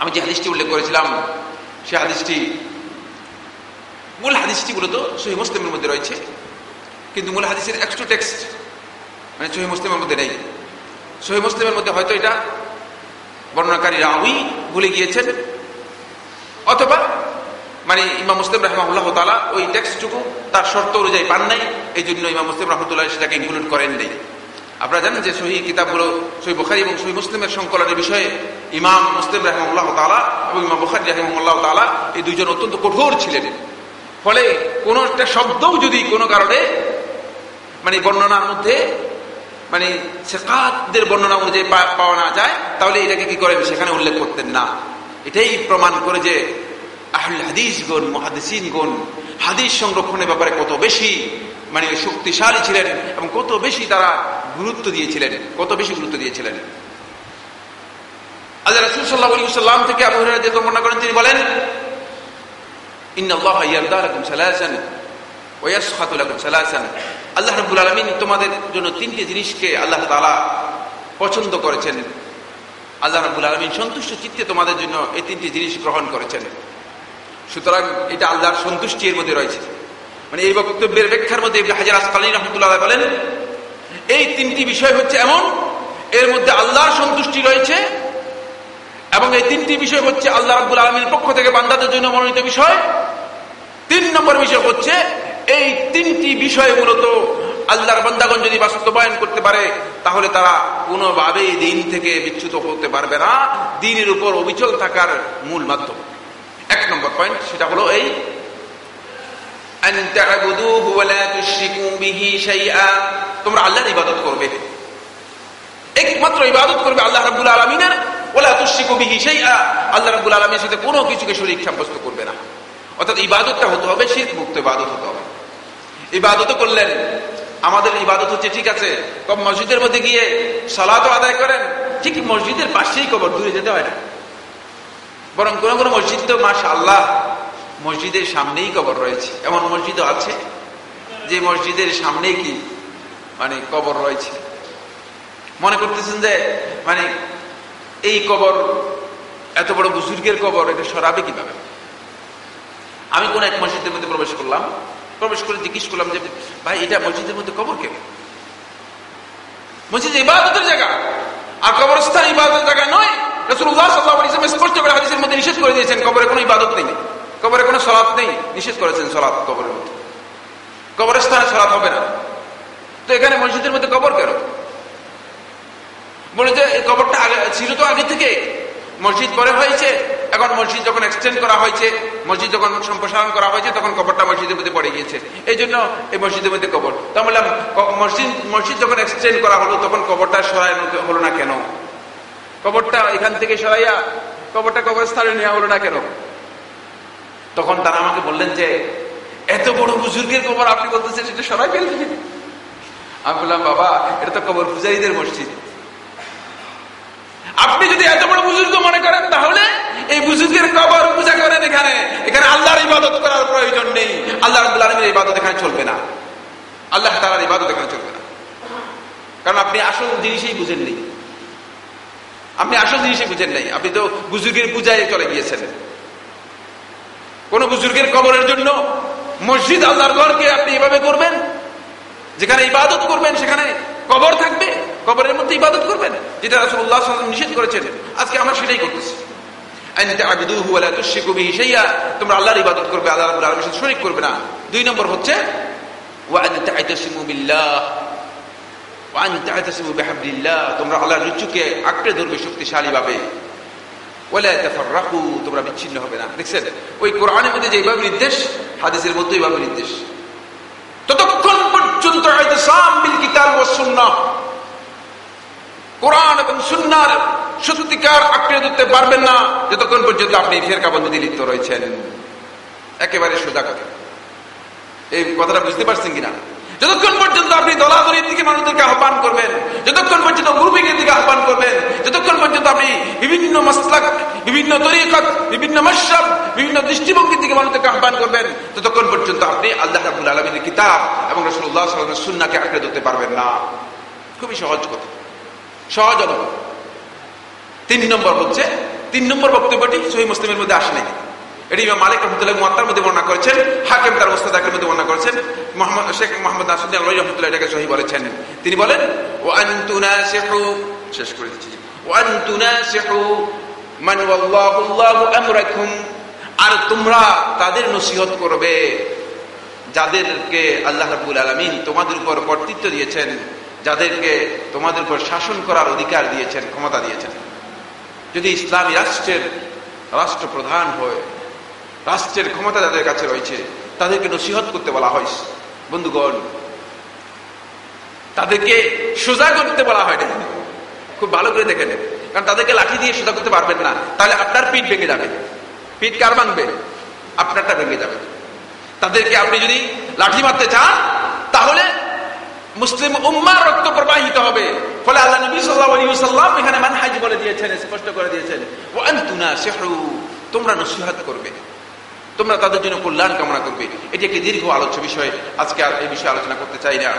আমি যে হাদিসটি উল্লেখ করেছিলাম, সে হাদিসটি, মূল হাদিসটি মূলত সহি মুসলিমের মধ্যে রয়েছে, কিন্তু মূল হাদিসের এক্সট্রা টেক্সট মানে সহি মুসলিমের মধ্যে নেই। সহি মুসলিমের মধ্যে হয়তো এটা বর্ণনাকারী রাউই ভুলে গিয়েছেন, অথবা মানে ইমাম মুসলিম রহমাউল্লাহ তালা ওই টেক্সটটুকু তার শর্ত অনুযায়ী পান নাই এই জন্য ইমাম মুসলিম রহমতুল্লাহ সেটাকে ইনক্লুড করেন নেই। আপনারা জানেন যে সহি কিতাবগুলো, সহি বখারি এবং সহি মুসলিমের সংকলনের বিষয়ে ইমাম মুসলিম রহমুল্লাহ তালা এবং ইমাম বখারি রহমুল্লাহ তালা এই দুইজন অত্যন্ত কঠোর ছিলেন। ফলে কোন একটা শব্দও যদি কোনো কারণে মানে বর্ণনার মধ্যে মানে শেখাতদের বর্ণনা অনুযায়ী পাওয়া না যায়, তাহলে এটাকে কি করেন? সেখানে উল্লেখ করতেন না। এটাই প্রমাণ করে যে আহুল হাদিস গুণ মহাদিসিন গুণ হাদিস সংরক্ষণের ব্যাপারে কত বেশি মানে শক্তিশালী ছিলেন এবং কত বেশি তারা গুরুত্ব দিয়েছিলেন, কত বেশি গুরুত্ব দিয়েছিলেন। আল্লাহ রাসুল সাল্লাহ আলী সাল্লাম থেকে আবু হরাজ বর্ণনা করেন, তিনি বলেন আল্লাহ রবুল আলমিন তোমাদের জন্য তিনটি জিনিসকে আল্লাহ তালা পছন্দ করেছেন। আল্লাহ রবুল আলমিন সন্তুষ্ট চিত্তে তোমাদের জন্য এই তিনটি জিনিস গ্রহণ করেছেন। সুতরাং এটা আল্লাহর সন্তুষ্টি এর মধ্যে রয়েছে। মানে এই বক্তব্যের ব্যাখ্যার মধ্যে হাজার আসকালী রহমতুল্লাহ বলেন এই তিনটি বিষয় হচ্ছে এমন, এর মধ্যে আল্লাহর সন্তুষ্টি রয়েছে, এবং এই তিনটি বিষয় হচ্ছে আল্লাহ রাবুল আলমীর পক্ষ থেকে বান্দাদের জন্য মনোনীত বিষয়। তিন নম্বর বিষয় হচ্ছে, এই তিনটি বিষয় মূলত আল্লাহর বান্দাগণ যদি বাস্তবায়ন করতে পারে, তাহলে তারা কোনোভাবেই দিন থেকে বিচ্যুত হতে পারবে না। দিনের উপর অবিচল থাকার মূল মাধ্যম। এক নম্বর পয়েন্ট সেটা হলো এই তোমরা আল্লাহর ইবাদত করবে। একমাত্র ইবাদত করবে আল্লাহ রাবুল আলমিনের। ওলা তুশিকু বিহি সেই আল্লাহ রাবুল আলমীর সাথে কোনো কিছুকে শরীর সাব্যস্ত করবে না। অর্থাৎ ইবাদতটা হতে হবে শীত মুক্ত ইবাদত হতে হবে। ইবাদত করলেন। আমাদের ইবাদত হচ্ছে, ঠিক আছে মসজিদের মধ্যে গিয়ে সালাত আদায় করেন। ঠিক মসজিদের পাশেই কবর, দূরে যেতে হয় না। বরং কোন কোনো মসজিদ তো মাস আল্লাহ মসজিদের সামনেই কবর রয়েছে। এমন মসজিদও আছে, যে মসজিদের সামনেই কি মানে কবর রয়েছে। মনে করতেছেন যে মানে এই কবর এত বড় বুজুর্গের কবর, এটা সরাবে কীভাবে? আমি কোন এক মসজিদের মধ্যে প্রবেশ করলাম, প্রবেশ করে জিজ্ঞেস করলাম যে, ভাই, এটা মসজিদের মধ্যে কবর কেন? মসজিদ ইবাদতের জায়গা, আর কবরস্থান ইবাদতের জায়গা নয়। করে দিয়েছেন, কবরে কোনো ইবাদত নেই। কবরে নেই। করেছেন কবরের মধ্যে। কবরের স্থানে সলাৎ হবে না। তো এখানে মসজিদের মধ্যে কবর কেন? বলে যে কবরটা ছিল তো আগে থেকে। মসজিদ পরে হয়েছে, এখন মসজিদ যখন এক্সটেন্ড করা হয়েছে, মসজিদ যখন সম্প্রসারণ করা হয়েছে, তখন কবরটা মসজিদের মধ্যে পড়ে গিয়েছে। এই জন্য এই মসজিদের মধ্যে কবর। তা বললাম মসজিদ মসজিদ যখন এক্সটেন্ড করা হলো, তখন কবরটা সরানো হলো না কেন? কবরটা এখান থেকে সরাইয়া, কবরটা কবরস্থানে নেওয়া হলো না কেন? তখন তারা আমাকে বললেন যে, এত বড় বুজুর্গের কবর আপনি বলতেছেন, সেটা সরাই ফেলবেন। আমি বললাম, বাবা, এটা তো কবর পূজারীদের মসজিদ। আপনি যদি এত বড় বুজুর্গ মনে করেন, তাহলে এই বুজুর্গের কবর পূজা করেন এখানে। এখানে আল্লাহর ইবাদত করার প্রয়োজন নেই। আল্লাহ আলমীর ইবাদত এখানে চলবে না। আল্লাহ তালার ইবাদত এখানে চলবে না। কারণ আপনি আসল জিনিসই বুঝেন নেই। আপনি আসল জিনিসই বুঝেন নাই। আপনি তো বুজুর্গের পূজায় চলে গিয়েছেন। কোন বুজুর্গের কবরের জন্য মসজিদ আল্লাহর ঘরকে আপনি এভাবে করবেন? যেখানে ইবাদত করবেন, সেখানে কবর থাকবে, কবরের মধ্যে ইবাদত করবেন, যেটা রাসুল্লাহ নিষেধ করেছেন। আজকে আমরা সেটাই করতেছি। তোমরা আল্লাহ আঁকড়ে ধরবে বিচ্ছিন্ন হবে না। দেখছেন? ওই কোরআনের মধ্যে যেভাবে নির্দেশ, হাদিসের মধ্যে নির্দেশ। এবং পারবেন না, যতক্ষণ পর্যন্ত আপনি লিপ্ত রয়েছেন। একেবারে এই কথাটা বুঝতে পারছেন কিনা? যতক্ষণ পর্যন্ত আপনি দলাদলির দিকে মানুষদেরকে আহ্বান করবেন, যতক্ষণ পর্যন্ত গ্রুপিংয়ের দিকে আহ্বান করবেন, যতক্ষণ পর্যন্ত আপনি বিভিন্ন মসলাক বিভিন্ন তরিকত, বিভিন্ন মশাব বিভিন্ন দৃষ্টিভঙ্গির দিকে মানুষকে আহ্বান করবেন। ততক্ষণ পর্যন্ত আপনি আল্লাহ রাবুল আলমীর কিতাব এবং রসুল্লাহ সাল্লামের সুন্নাকে আঁকড়ে ধরতে পারবেন না। খুবই সহজ কথা। সহজ অনুভব। তিন নম্বর হচ্ছে, তিন নম্বর বক্তব্যটি সহি মুসলিমের মধ্যে আসেনি। এটি মালিক রহমতুল্লাহ মুয়াত্তার মধ্যে বর্ণনা করেছেন, হাকিম তার ওস্তাদাকের মধ্যে বর্ণনা করেছেন, মোহাম্মদ শেখ মোহাম্মদ নাসুদ্দিন আলহী রহমতুল্লাহ এটাকে সহি বলেছেন। তিনি বলেন ও আন্তুনাসিহু শেষ করে দিচ্ছি। ও আন্তুনাসিহু মান আমরাকুম, আর তোমরা তাদের নসিহত করবে। যাদেরকে আল্লাহ রাব্বুল আলামিন তোমাদের উপর কর্তৃত্ব দিয়েছেন, যাদেরকে তোমাদের উপর শাসন করার অধিকার দিয়েছেন, ক্ষমতা দিয়েছেন। যদি ইসলামী রাষ্ট্রের রাষ্ট্রপ্রধান হয়, রাষ্ট্রের ক্ষমতা যাদের কাছে রয়েছে, তাদেরকে নসিহত করতে বলা হয়। বন্ধুগণ, তাদেরকে সোজা করতে বলা হয় খুব ভালো করে দেখে নেন। কারণ তাদেরকে লাঠি দিয়ে সোজা করতে পারবেন না। তাহলে আপনার পিঠ ভেঙে যাবে। পিঠ কার ভাঙবে? আপনারটা ভেঙে যাবে। তাদেরকে আপনি যদি লাঠি মারতে চান, তাহলে মুসলিম উম্মার রক্ত প্রবাহিত হবে। ফলে আল্লাহ নবী ওয়াসাল্লাম এখানে মানহাজ বলে দিয়েছেন, স্পষ্ট করে দিয়েছেন। ওয়া আনতুনা সিহু তোমরা নসিহত করবে। তোমরা তাদের জন্য কল্যাণ কামনা করবে। এটি একটি দীর্ঘ আলোচ্য বিষয়। আজকে আর এই বিষয়ে আলোচনা করতে চাই না।